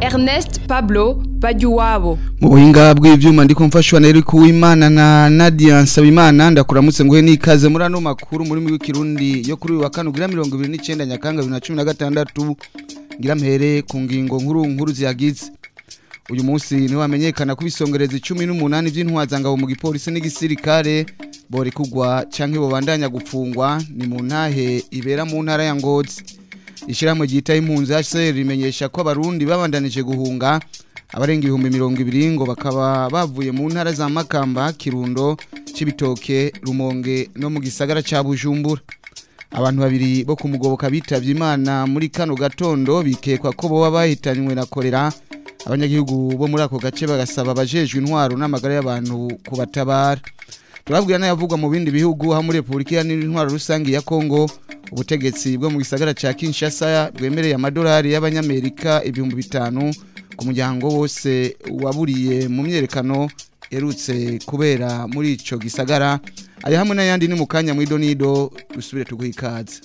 Ernest Pablo Bajuwabo mu buhinga bw'ivyuma ndiko mfashwa na Eric Uwimana na Nadia Nsabimana ndakuramutse nguhe nikaze muri ano makuru muri mi w'ikirundi yo kuri wa kane gira 29 nyakanga 2016 ngira mpere ku ngingo nkuru nkuru ziyagize uyu munsi niwe wamenyekana ko ibisongereza 18 by'intwazangabo mu gipolisi n'igisirikare bore kugwa canke bobandanya gupfungwa ni mu ntahe ibera mu ntara ya Ngozi ishyirahamwe ryita impunzi HCR rimenyesha ko abarundi babandanije guhunga abarenga ibihumbi mirongo ibiri ngo bakaba bavuye mu ntara za Makamba Kirundo Cibitoke Rumonge no mu gisagara cya Bujumbura abantu babiri bo kumugoboka bitabye Imana muri kano gatondo bikekwa ko boba bahitanywe na kolera abanyagihugu bo muri ako gace bagasaba abajejwe intwaro n'amagara y'abantu kubatabara turabwira n'ayavugwa mu bindi bihugu aho muri Repubulika ya Intwaro rusangi ya Kongo ubutegetsi bwo mu gisagara cya Kinshasa bwemereye amadolari y'abanyamerika ibihumbi bitanu ku muryango wose waburiye mu myerekano erutse kubera muri icyo gisagara ari hamwe n'ayandi ni mu kanya mu idonido dusubire tuguhe ikaze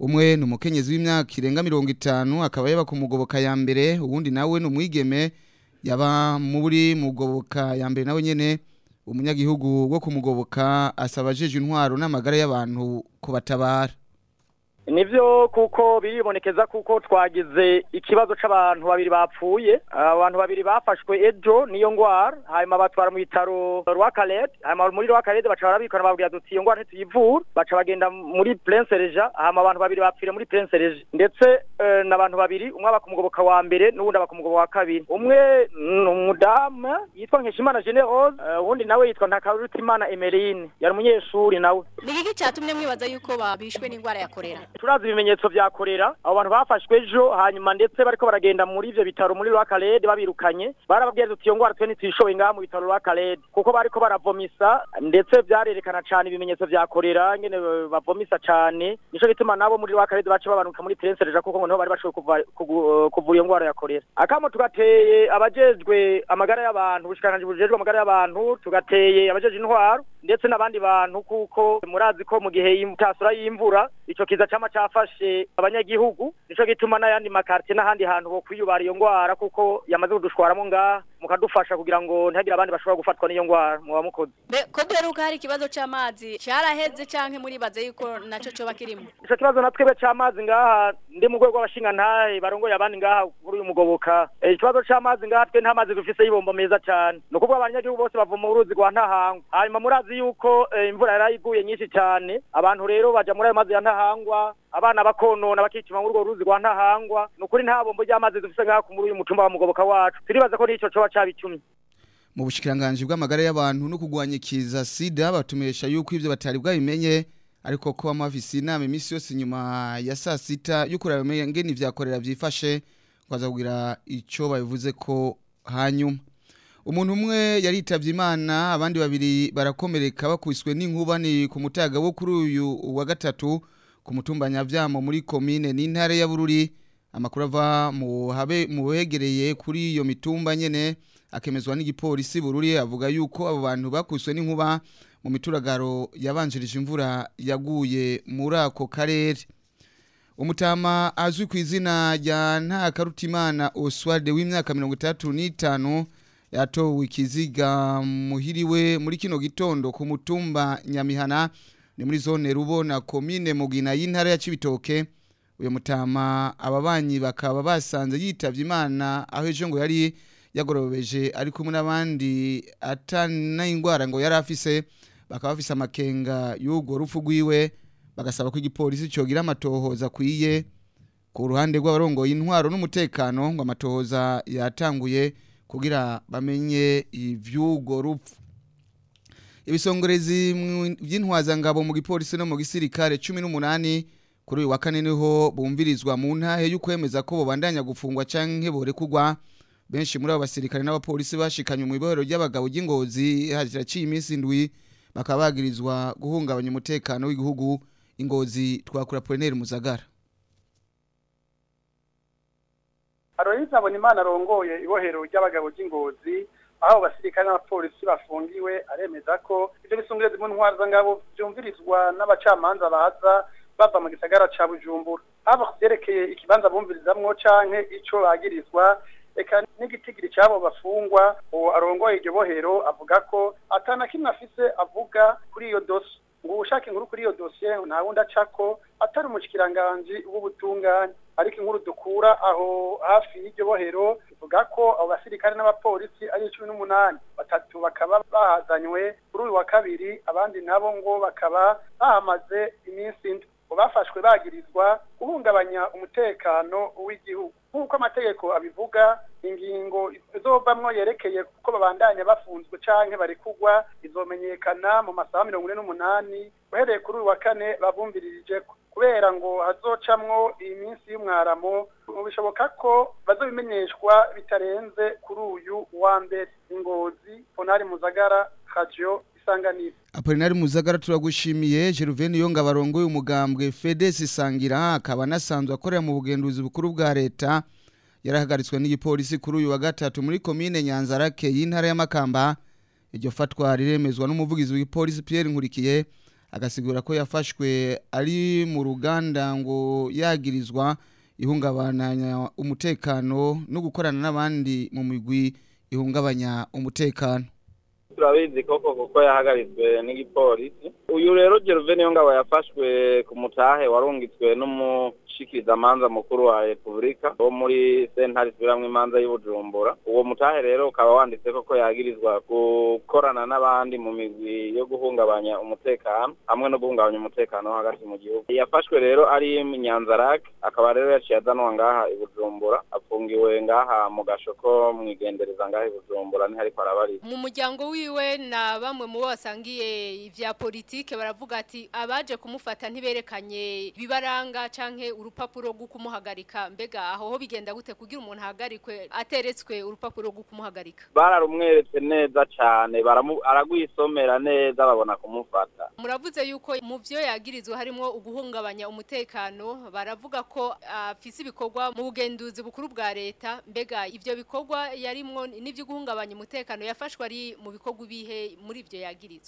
umwe ni umukenyezi w'imyaka irenga mirongo itanu akaba yaba kumugoboka ya mbere ubundi nawe ni umwigeme yaba muri mugoboka ya mbere nawe nyine umunyagihugu wo kumugoboka asaba ajeje intwaro n'amagara y'abantu kubatabara nibyo kuko biribonekeza kuko twagize ikibazo cy’abantu babiri bapfuye abantu babiri bafashwe ejo niyo ngwara hanyuma batwara mu bitaro rwakarede hanyuma muri rwakarede baca barabikana babwira duti iyo ngwara ntituyivura baca bagenda muri princereja hanyuma abantu babiri bapfuye muri princereja ndetse eh, n'abantu babiri umwe aba ku mugoboka wa mbere n'uwundi aba ku mugoboka wa kabiri umwe ni umudamu yitwa nkeshimana generose eh, uwundi nawe yitwa ntakarutimana emeline yari umunyeshuri nawe ni iki cyatumye mwibaza yuko babishwe n'indwara ya korera turazi ibimenyetso bya korera abo bantu bafashwe ejo hanyuma ndetse bariko baragenda muri ibyo bitaro muri rwakarede babirukanye barababwira uti iyo ngwara twe ntituyishoboye ngaha mu bitaro rwakarede kuko bariko baravomisa ndetse byarerekana cyane ibimenyetso vya korera ngene eh, bavomisa cane nico gituma nabo muri rwakarede baca babanuka muri prensereja kuko ngo niho bari bashoboye kuvura eh, iyo ngwara ya korera akamo tugateye abajejwe amagara y'abantu ubushikiranganje bujejwe amagara y'abantu tugateye abajejwe intwaro ndetse n'abandi bantu kuko murazi ko mu gihe itasura y'imvura ico kiza cama cyafashe abanyagihugu nicyo gituma n'ayandi makarite n'ahandi hantu ho kwiyubara iyo ndwara kuko yamaze kudushwaramo ngaha mukadufasha kugira ngo ntihagire abandi bashobora gufatwa n'iyo ndwara muba mukoze ko dore ko hari ikibazo cy'amazi cyaraheze cyangwa muribaze yuko nacyo cyoba kirimo icyo kibazo na twebwe cy'amazi ngaha ndi mu rwego rw'abashingantahe barongoye abandi ngaha kuri uyu mugoboka eh, ikibazo cy'amazi ngaha twe nta mazi dufise y'ibombo meza cyane ni ukuvuga abanyagihugu bose bavoma uruzi rwa ntahangwa hanyuma murazi yuko eh, imvura yarayiguye nyinshi cyane abantu rero bajya muri ayo mazi ya ntahangwa abana bakonona bakicima muri urwo ruzi rwa ntahangwa ni ukuri nta bombo ry'amazi dufite nk'aho muri uyu mutumba wa mugoboka wacu turibaza ko n'icyo coba cabicumye mu bushikiranganji bw’amagare y'abantu no kurwanya sida batumesha yuko ivyo batari bwabimenye ariko ko bamwe inama iminsi yose nyuma ya saa sita y'ukuraba ingene ivyakorera vyifashe ngo baza kugira ico babivuze ko hanyuma umuntu umwe yaritabye imana abandi babiri barakomereka bakwiswe n'inkuba ni ku mutaga wo kuri uyu wa gatatu ku mutumba nyavyamo muri ni n'intare ya bururi amakuru ava mu habe kuri iyo mitumba nyene akemezwa gipolisi bururi avuga yuko abo bantu bakuswe nkuba mu mituragaro yabanjirije imvura yaguye muri ako karere umutama azwi ku izina rya ntakarutimana oswalde w'imyaka mirongo yatowe ikiziga muhiriwe muri kino gitondo ku mutumba nyamihana ni muri zone rubona komine mugina y'intara ya Cibitoke uyu mutama ababanyi bakaba basanze yitabye imana aho ejo ngo yari yagorobeje ari kumwe n'abandi atana indwara ngo yari afise bakaba bafise amakenga y'urwo rupfu rwiwe bagasaba ko igipolisi cogira amatohoza akwiye ku ruhande rw'abarongoye intwaro n'umutekano ngo amatohoza yatanguye kugira bamenye ivy'urwo rupfu ibisongorezi by'intwazangabo mu gipolisi no mu gisirikare cumi n'umunani kuri uyu wa kane niho bumvirizwa mu ntahe y'ukwemeza ko babandanya gufungwa canke borekugwa benshi muri abo basirikare n'abapolisi bashikanye mu ibohero ry'abagabo ry'ingozi haraciye iminsi indwi bakaba bagirizwa guhungabanya umutekano w'igihugu ingozi twakura Polineri Muzagara Aloyiza Bonimana arongoye ibohero ry'abagabo ry'ingozi aho abasirikare n'abapolisi bafungiwe aremeza ko ibyo bisungire mu ntwaro z'angabo byumvirizwa n'abacamanza baza bava mu gisagara cya bujumbura haba ku byerekeye ikibanza bumvirizamwo canke ico bagirizwa reka n'igitigiri cy'abo bafungwa uwo arongoye iryo bohero avuga ko atana kimwe afise avuga kuri iyo dosi ngo ushaka inkuru kuri iyo dosiye nta wundi aca atari umushikiranganzi w'ubutungane ariko inkuru dukura aho hafi y'iryo bohero ivuga ko abo basirikare n'abapolisi ari cumi n'umunani batatu bakaba bahazanywe kuri uyu wa kabiri abandi nabo ngo bakaba bahamaze iminsi indi mu bafashwe bagirizwa guhungabanya umutekano w'igihugu nk'uko amategeko abivuga ingingo izovamwo yerekeye kuko babandanya bafunzwe canke barikugwa izomenyekana mu masaha mirongo ine n'umunani uhereye kuri uyu wa kane babumviririjeko kubera ngo hazocamwo iyi minsi y'umwaramo bishoboka ko bazobimenyeshwa bitarenze kuri uyu wa mbere ingozi ponari muzagara radio isanganiro apolinari muzagara turagushimiye geruveni iyo ngabarongo umugambwe fedesi isangira akaba anasanzwe akorera mu bugenduzi bukuru bwa leta yarahagaritswe n'igipolisi kuri uyu wa gatatu muri komine nyanzarake y'intara y'amakamba iryo fatwa riremezwa n'umuvugizi w'ipolisi Pierre nkurikiye agasigura ko yafashwe ari mu ruganda ngo yagirizwa ihungabanya umutekano no gukorana n'abandi mu migwi ihungabanya umutekano turabizi koko kuko yahagaritswe n'igipolisi uyu rero gerove niyo ngabo yafashwe ku mutahe warungitswe n'umu umushikirizamanza mukuru wa repubulika wo muri sentare isubiramwo imanza y'ubujumbura uwo mutahe rero ukaba wanditse ko yagirizwa gukorana n'abandi mu migwi yo guhungabanya umutekano hamwe no guhungabanya umutekano hagati mu gihugu yafashwe rero ari nyanzarak akaba rero yaciye azanwa ngaha i bujumbura afungiwe ngaha mu gashoko mwigendereza ngaha i bujumbura niho ariko arabarira mu muryango wiwe na bamwe mu bo basangiye ivya politiki baravuga ati abaje kumufata ntiberekanye bibaranga canke uru urupapuro rwo kumuhagarika mbega aho ho bigenda gute kugira umuntu ahagarikwe ateretswe urupapuro rwo kumuhagarika bararumweretse neza cyane aragwisomera neza babona kumufata muravuze yuko mu byo yagirizwa harimo uguhungabanya umutekano baravuga ko afise ibikorwa mu bugenduzi bukuru bwa leta mbega ibyo bikorwa yarimo n'ibyo guhungabanya umutekano yafashwe ari mu bikorwa ibihe muri ibyo yagirizwa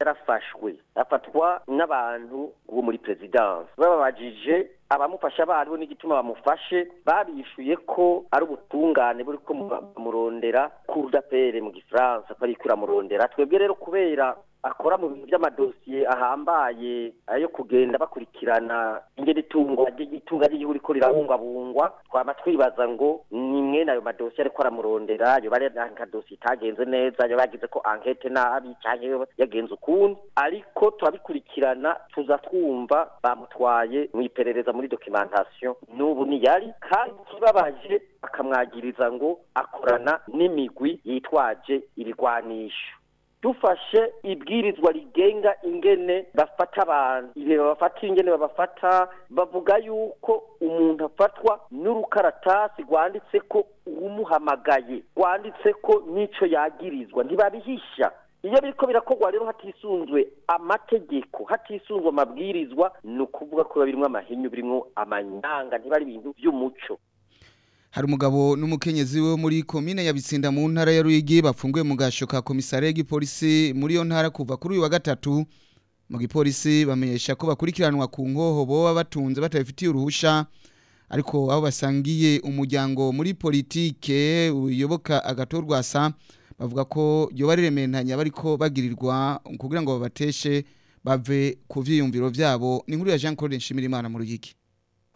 yarafashwe afatwa n'abantu bo muri perezidansi bababajije abamufasha baribo n'igituma bamufashe babishuye ko ari ubutungane buri ko bamurondera kurudapere mu gifaransa ko ari kuramurondera twebwe rero kubera akora mu bintu by'amadosiye ahambaye ayo kugenda bakurikirana ingene itungo itunga ry'igihugu riko rirabungwabungwa twaba twibaza ngo ni mwene ayo madosiye ariko aramurondera yoba ari nkadosiye itagenze neza yoba yagize ko ankete nabi cyangwa yagenze ukundi ariko turabikurikirana tuza twumva bamutwaye mu iperereza muri documentation n'ubu ntiyari kandi kibabaje akamwagiriza ngo akorana n'imigwi yitwaje ibigwanisho dufashe ibwirizwa rigenga ingene bafata abantu igihe babafata ingene babafata bavuga yuko umuntu afatwa n'urukaratasi rwanditse ko umuhamagaye rwanditse ko n'icyo yagirizwa ntibabihisha iyo biriko birakorwa rero hatisunzwe amategeko hatisunzwe amabwirizwa ni ukuvuga ko biba birimwo amahinyu birimwo amanyanga ari ibintu by'umuco hari umugabo n'umukenyezi we muri komine yabitsinda mu ntara ya Ruyigi bafunguye mu gasho ka komisariya y'igipolisi muri iyo ntara kuva kuri uyu wa gatatu mu gipolisi bamenyesha ko bakurikiranwa ku nkoho boba batunze batabifitiye uruhushya ariko aho basangiye umuryango muri politike uyoboka agato agatorwasa bavuga ko yoba riremeranya bariko bagirirwa kugira ngo babateshe bave ku byiyumviro byabo ni nkuru ya Jean Claude Nshimirimana mu rugiki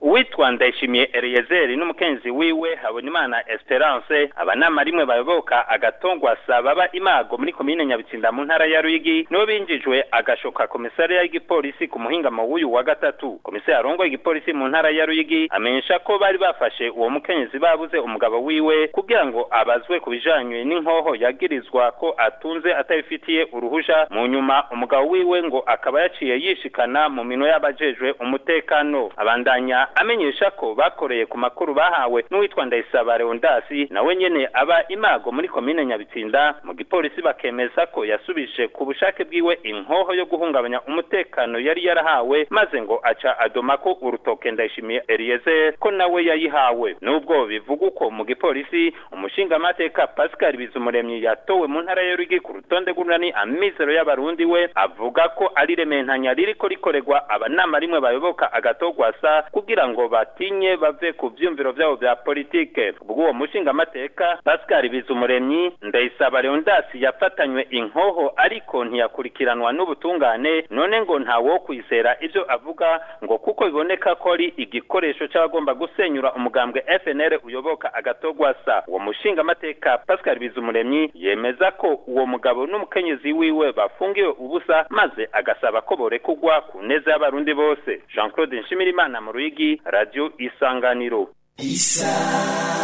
uwitwa ndayishimiye eriyezeri n'umukenzi wiwe habonimana esperance abanama rimwe bayoboka agatongwasa baba imago muri komine nyabitsinda mu ntara ya ruyigi nibo binjijwe agashoka komisariya y'igipolisi ku muhingamo w'uyu wa gatatu komisiyo yarongoye igipolisi mu ntara ya ruyigi amenyesha ko bari bafashe uwo mukenyezi babuze umugabo wiwe kugira ngo abazwe ku bijanye n'inkoho yagirizwa ko atunze atabifitiye uruhuja mu nyuma umugabo wiwe ngo akaba yaciye yishikana mu mino y'abajejwe umutekano abandanya amenyesha ko bakoreye ku makuru bahawe n'uwitwa Ndayisaba Leondasi nawe nyine aba imago muri komine Nyabitsinda mu gipolisi bakemeza ko yasubije ku bushake bwiwe inkoho yo guhungabanya umutekano yari yarahawe maze ngo aca adoma ko urutoke Ndayishimiye Eliezer ko nawe yayihawe nubwo bivuga uko mu gipolisi umushinga mateka Pascal Bizumuremyi yatowe mu ntara ya Ruyigi ku rutonde rw'unani amizero y'abarundi we avuga ko ari rementaanya ririko rikorerwa abanama rimwe bayoboka agatogwasa kugira kugira ngo batinye bave ku byumviro byabo bya politiki ubwo uwo mushingamateka Pascal Bizumuremyi Ndayisaba Leondasi yafatanywe inkoho ariko ntiyakurikiranwa n'ubutungane none ngo ntawo kwizera ibyo avuga ngo kuko biboneka ko ari igikoresho cy'abagomba gusenyura umugambwe fNR uyoboka agatogwasa uwo mushingamateka Pascal Bizumuremyi yemeza ko uwo mugabo n'umukenyezi wiwe bafungiwe ubusa maze agasaba ko borekugwa ku neza y'abarundi bose Jean Claude Nshimirimana mu Ruyigi kuri radiyo isanganiro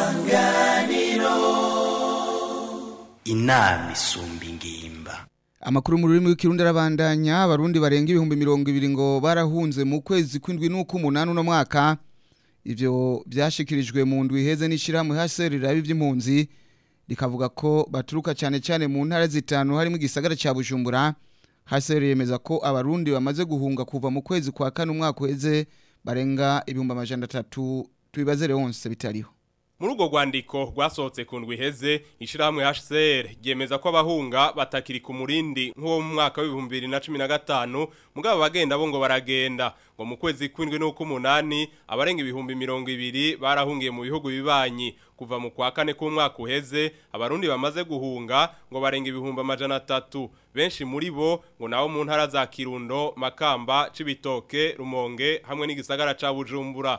isanganiro inama isumba ingimba amakuru mu rurimi rw'ikirundi arabandanya abarundi barenga ibihumbi mirongo ibiri ngo barahunze mu kwezi kw'indwi n'ukw'umunani uno mwaka ibyo byashyikirijwe mu ndwi iheze n'ishyirahamwe hasi riraba iby'impunzi rikavuga ko baturuka cyane cyane mu ntara zitanu harimo igisagara cya bujumbura hasi yemeza ko abarundi bamaze guhunga kuva mu kwezi kwa kane umwaka uheze barenga ibihumbi amajana atatu tubibazere wonse bitaliho muri urwo rwandiko rwasohotse ku ndwi iheze ishyirahamwe hcr ryemeza ko abahunga batakiri ku murindi nk'uwo mu mwaka w'ibihumbi na cumi na gatanu mugabo bagenda bo ngo baragenda ngo mu kwezi kw'indwi n'uk'umunani abarenga ibihumbi mirongo ibiri barahungiye mu bihugu bibanyi kuva mu kwa kane k'umwaka uheze abarundi bamaze guhunga ngo barenga ibihumbi amajana atatu benshi muri bo ngo mu ntara za kirundo makamba cibitoke rumonge hamwe n'igisagara ca bujumbura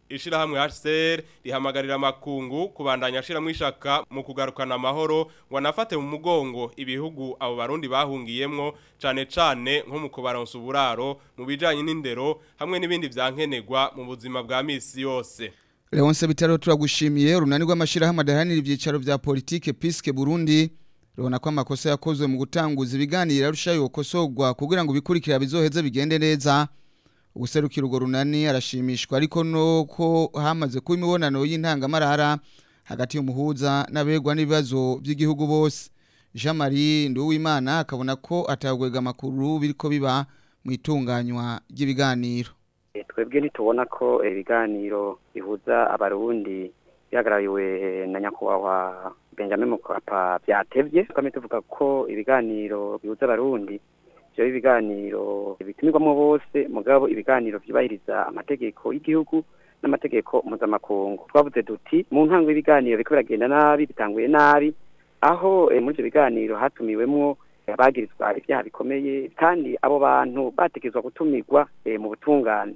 ishirahamwe HCR rihamagarira makungu kubandanya ashiramwe ishaka mu kugarukana amahoro ngo anafate mu mugongo ibihugu abo barundi bahungiyemwo cane cane nko mu kubaronsa uburaro mu bijanye n'indero hamwe n'ibindi byankenegwa mu buzima bwa misi yose Leonce Bitaro turagushimiye urunani rw'amashirahamwe adaharanira ibyicaro bya politiki Piske Burundi rubona ko amakosa yakozwe mu gutanguza ibiganiro arushaho yokosorwa kugira ngo bikurikira bizoheze bigende neza uguserukira urwo runani arashimishwa ariko nuko hamaze kuba imibonano y'intangamarara hagati y'umuhuza n'abegwa n'ibibazo by'igihugu bose jean marie nduwimana akabona ko atagwega amakuru ko biba mu itunganywa ry'ibiganiro twebwe ntitubona ko ibiganiro bihuza abarundi bihagarariwe na nyakubahwa benjamin mukapa byatebye twame tuvuga ko ibiganiro bihuza abarundi byaba ibiganiro bitumirwamo bose mugabo ibiganiro byubahiriza amategeko y'igihugu n'amategeko mpuzamakungu twavuze duti mu ntango y'ibiganiro biriko biragenda nabi bitanguye nabi aho eh, muri ibyo biganiro hatumiwemo bagirizwa ibyaha bikomeye kandi abo bantu bategerezwa gutumirwa eh, mu butungane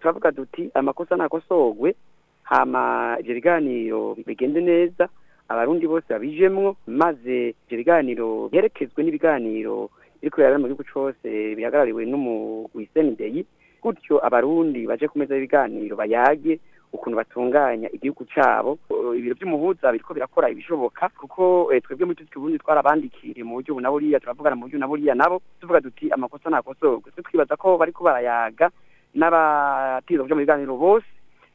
turavuga duti amakosa ntakosogwe hama ibyo biganiro bigende neza abarundi bose babijemo maze ibyo biganiro biherekezwe n'ibiganiro biri kubera mu gihugu cyose bihagarariwe n'umugwi senideyi gutyo abarundi baje ku meza y'ibiganiro bayage ukuntu batunganya igihugu cyabo ibiro by'umuhuza biriko birakora ibishoboka kuko eh, twebwe muri ubundi twarabandikiye mu buryo na buriya turavugana mu buryo na buriya nabo tuvuga duti amakosa ntakosogwe twe twibaza ko bariko barayaga n'abatizo byo mu biganiro bose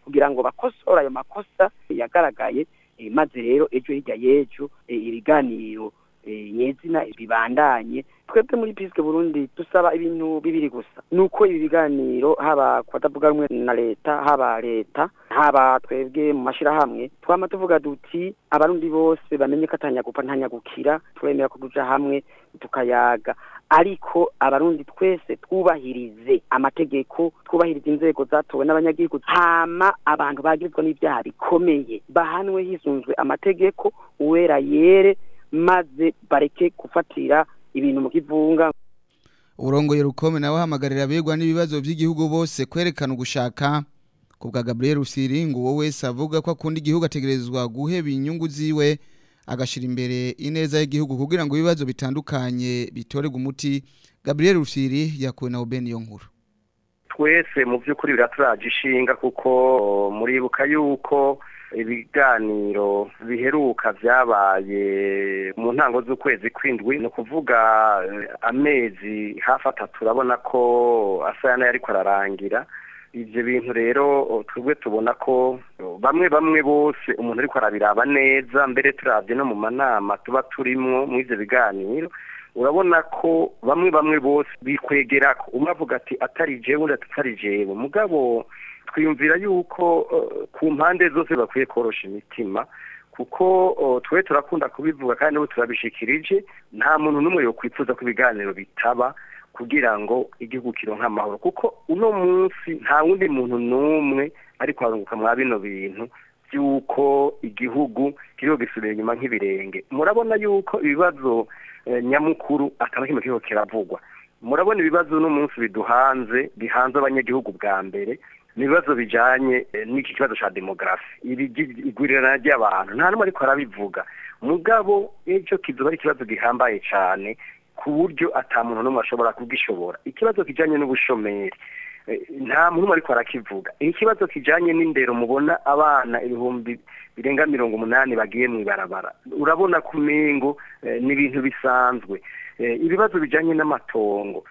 kugira ngo bakosore ayo makosa yagaragaye eh, maze rero ejo hirya y'ejo eh, ibiganiro Eh, yezina bibandanye twebwe muri pisike burundi dusaba ibintu bibiri gusa ni uko ibi biganiro haba ku rumwe na leta haba leta haba twebwe mu mashyirahamwe twama tuvuga duti abarundi bose bamenye ko atanyagupfa ntanyagukira turemera ko duca hamwe tukayaga ariko abarundi twese twubahirize amategeko twubahirize inzego zatowe n'abanyagihugu hama abantu bagirizwa n'ibyaha bikomeye bahanwe hisunzwe amategeko uwera yere maze bareke gufatira ibintu mu kivunga urongoye rukome nawe ahamagarira abegwa n'ibibazo by'igihugu bose kwerekana ugushaka ku bwa Gabriel Rusiringu wowe avuga ko akunda igihugu ategerezwa guheba inyungu ziwe agashira imbere ineza y'igihugu kugira ngo ibibazo bitandukanye bitorerwe umuti Gabriel Rusiri yakuwe na Obeni nkuru twese mu by'ukuri biraturaje ishinga kuko muribuka yuko ibiganiro biheruka byabaye mu ntango z'ukwezi kw'indwi ni ukuvuga eh, amezi hafi atatu urabona ko asa n'ayariko ararangira ibyo bintu rero twebwe tubona ko bamwe bamwe bose umuntu ariko arabiraba neza mbere turabye no mu manama tuba turimo muri ibyo biganiro urabona ko bamwe bamwe bose bikwegera ko umwe avuga ati atari jewe undi atari jewe mugabo twiyumvira yuko uh, ku mpande zose bakwiye korosha imitima kuko uh, twe turakunda kubivuga kandi ubu turabishikirije nta muntu n'umwe yakwifuza ko ibiganiro bitaba kugira ngo igihugu kironka amahoro kuko uno munsi nta wundi muntu n'umwe ari kwarunguka mwa bino bintu by'uko igihugu kiriho gisubira inyuma nk'ibirenge murabona yuko ibibazo eh, nyamukuru atari kimwe kiriho kiravugwa murabona ibibazo uno munsi biduhanze bihanze abanyagihugu bwa mbere ibibazo bijyanye eh, n'iki kibazo cya demografi igwirirana ry'abantu nta n'umwe ariko arabivuga mugabo ejo kizuba ari ikibazo gihambaye cyane ku buryo atamuntu n'umwe ashobora kugishobora ikibazo kijyanye n'ubushomeri eh, nta muntu ariko arakivuga ikibazo kijyanye n'indero mubona abana ibihumbi birenga mirongo umunani bagiye mu ibarabara urabona ku mingo eh, n'ibintu bisanzwe ibibazo bijyanye n'amatongo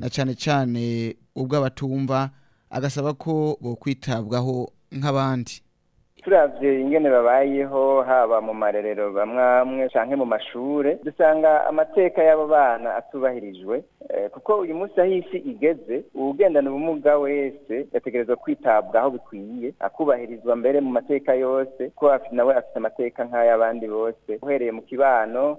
na cyane cyane ubwo abatumva agasaba ko bo kwitabwaho nk'abandi turabye ingene babayeho haba mu marerero bamwe amwe canke mu mashure dusanga amateka y'abo bana atubahirijwe eh, kuko uyu munsi aho isi igeze uwugendana ubumuga wese yategerezwa kwitabwaho bikwiye akubahirizwa mbere mu mateka yose ko nawe afite amateka nk'ay'abandi bose uhereye mu kibano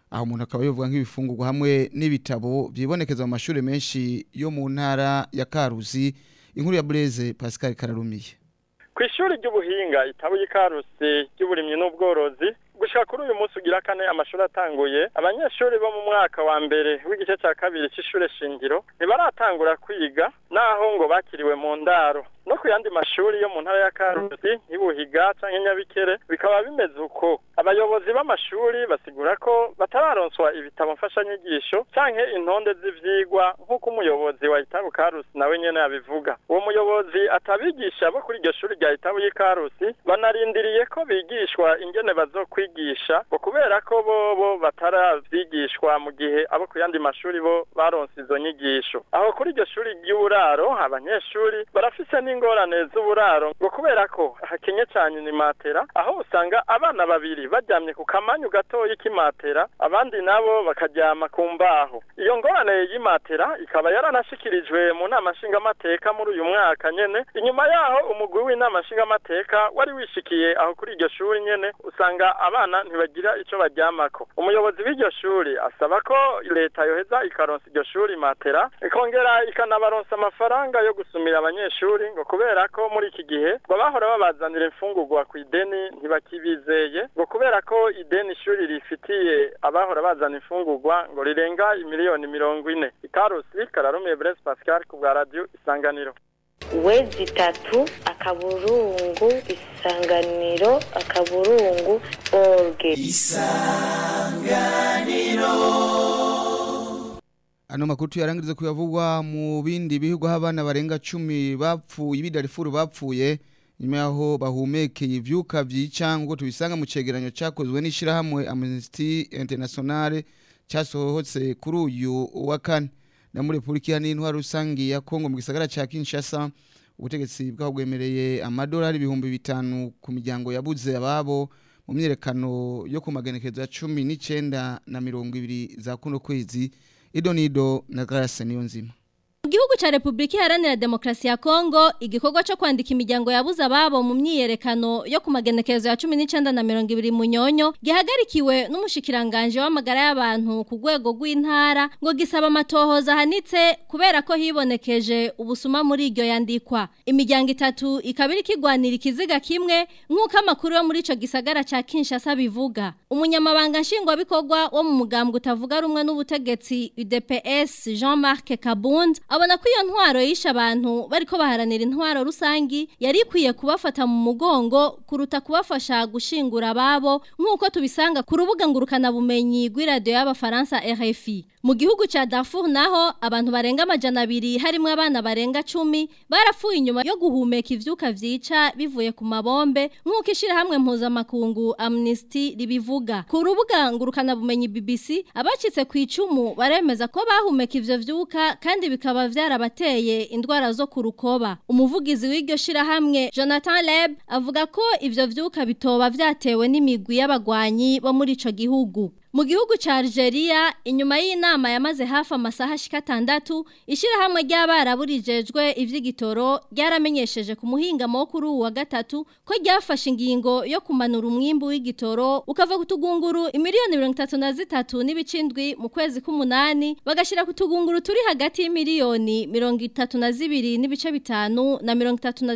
aho umuntu akaba yovuga nk'ibifungurwa hamwe n'ibitabo byibonekeza mu mashuri menshi yo mu ntara ya Karuzi inkuru ya bureze pascal kararumiye ku ishuri ry'ubuhinga itabo y'ikarusi ry'uburimyi n'ubworozi gushaka kuri uyu munsi ugira kane amashuri atanguye abanyeshuri bo mu mwaka wa mbere w'igice cya kabiri cy'ishure shingiro ntibaratangura kwiga naho ngo bakiriwe mu ndaro no ku yandi mashuri yo mu ntara ya karusi y'ubuhiga cyangwa nyabikere bikaba bimeze uko abayobozi b'amashuri basigura ko batararonswa ibitabo mfashanyigisho cyangwa intonde z'ivyigwa nk'uko umuyobozi wa itabu karusi nawe nyene yabivuga uwo muyobozi atabigisha bo kuri iryo shuri rya itabu y'ikarusi banarindiriye ko bigishwa ingene bazokwigisha ngo kubera ko bobo bataravyigishwa mu gihe abo ku yandi mashuri bo baronse izo nyigisho aho kuri iryo shuri ry'uburaro abanyeshuri barafise ni ingorane z'uburaro ngo kubera ko hakenye cyane ni matera aho usanga abana babiri baryamye ku kamanyu gatoya k'imatera abandi nabo bakaryama ku mbaho iyo ngorane y'imatera ikaba yaranashikirijwe mu nama nshingamateka muri uyu mwaka nyene inyuma yaho umugwi w'inama nshingamateka wari wishikiye aho kuri iryo shuri nyene usanga abana ntibagira ico baryamako umuyobozi w'iryo shuri asaba ko leta yoheza ikaronsa iryo shuri matera ikongera ikanabaronsa amafaranga yo gusumira abanyeshuri ngo kubera ko muri iki gihe ngo bahora babazanira imfungugwa ku ideni ntibakibizeye ngo kubera ko ideni ishuri rifitiye abahora bazana imfungugwa ngo rirenga miliyoni mirongo ine ikarusi kararumiye buresi pascal ku bwa radiyo isanganiro wezi itatu akaburungu isanganiro akaburungu orge isanganiro ano makuru yarangiriza kuyavugwa mu bindi bihigwa abana barenga cumi bapfuye ibidarifuru bapfuye nyuma yaho bahumekeye ivyuka vyica ngo tubisanga mu cegeranyo cakozwe n’Ishyirahamwe Amnesty International cyasohotse kuri uyu wa kane na muri repubulika n'intwaro rusangi ya Kongo mu gisagara cya Kinshasa ubutegetsi bwemereye amadolari ibihumbi bitanu ku miryango yabuze ababo mu myerekano yo ku magenekerezo ya cumi n'icyenda na mirongo ibiri za kuno kwezi ido ni ido na grasa niyo nzima cya Repubulika Iharanira demokrasi ya Kongo igikorwa cyo kwandika imiryango yabuze ababo mu myiyerekano yo ku magenekerezo ya 19 na 20 munyonyo gihagarikiwe n'umushikiranganje w'amagara y'abantu ku gwego rw'intara ngo gisaba amatohoza hanitse kubera ko hibonekeje ubusuma muri iryo yandikwa imiryango itatu ikabiri kigwanira ikiziga kimwe nk'uko amakuru yo muri ico gisagara ca Kinshasa bivuga umunyamabanga nshingwabikorwa wo mu mugambwe utavuga rumwe n'ubutegetsi UDPS Jean-Marc Kabund abona ko iyo ntwaro yishe abantu bariko baharanira intwaro rusangi yari ikwiye kubafata mu mugongo kuruta kubafasha gushingura babo nk'uko tubisanga ku rubuga ngurukana ngurukanabumenyi rw'iradiyo y'abafaransa RFI mu gihugu cya Darfur naho abantu barenga amajana abiri harimo abana barenga cumi barapfuye inyuma yo guhumeka ivyuka vyica bivuye ku mabombe nk'uko ishirahamwe mpuzamakungu Amnesty ribivuga ku rubuga bumenyi BBC abacitse ku icumu baremeza ko bahumeka ivyo vyuka kandi bikaba vyara abateye indwara zo ku rukoba umuvugizi w'iryo shirahamwe Jonathan Leb avuga ko ivyo vyuka bitoba vyatewe n'imigwi y'abagwanyi bo muri ico gihugu mu gihugu Algeria inyuma y'inama yamaze hafi amasaha ashika atandatu ishyirahamwe ry'abarabu rijejwe iby'igitoro ryaramenyesheje ku muhingamo wo kuri uwa gatatu ko ryafashe ingingo yo kumanura umwimbu w'igitoro ukava ku tugunguru imiliyoni mirongo itatu na zitatu n'ibicindwi mu kwezi k'umunani bagashyira ku tugunguru turi hagati y'imiliyoni mirongo itatu na zibiri n'ibice bitanu na mirongo itatu na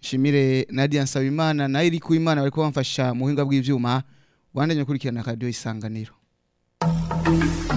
shimire Nadia Nsabimana na Iri Kuimana bariko bamfasha muhinga bw'ivyuma wandanye kurikirana kadiyo isanganiro Música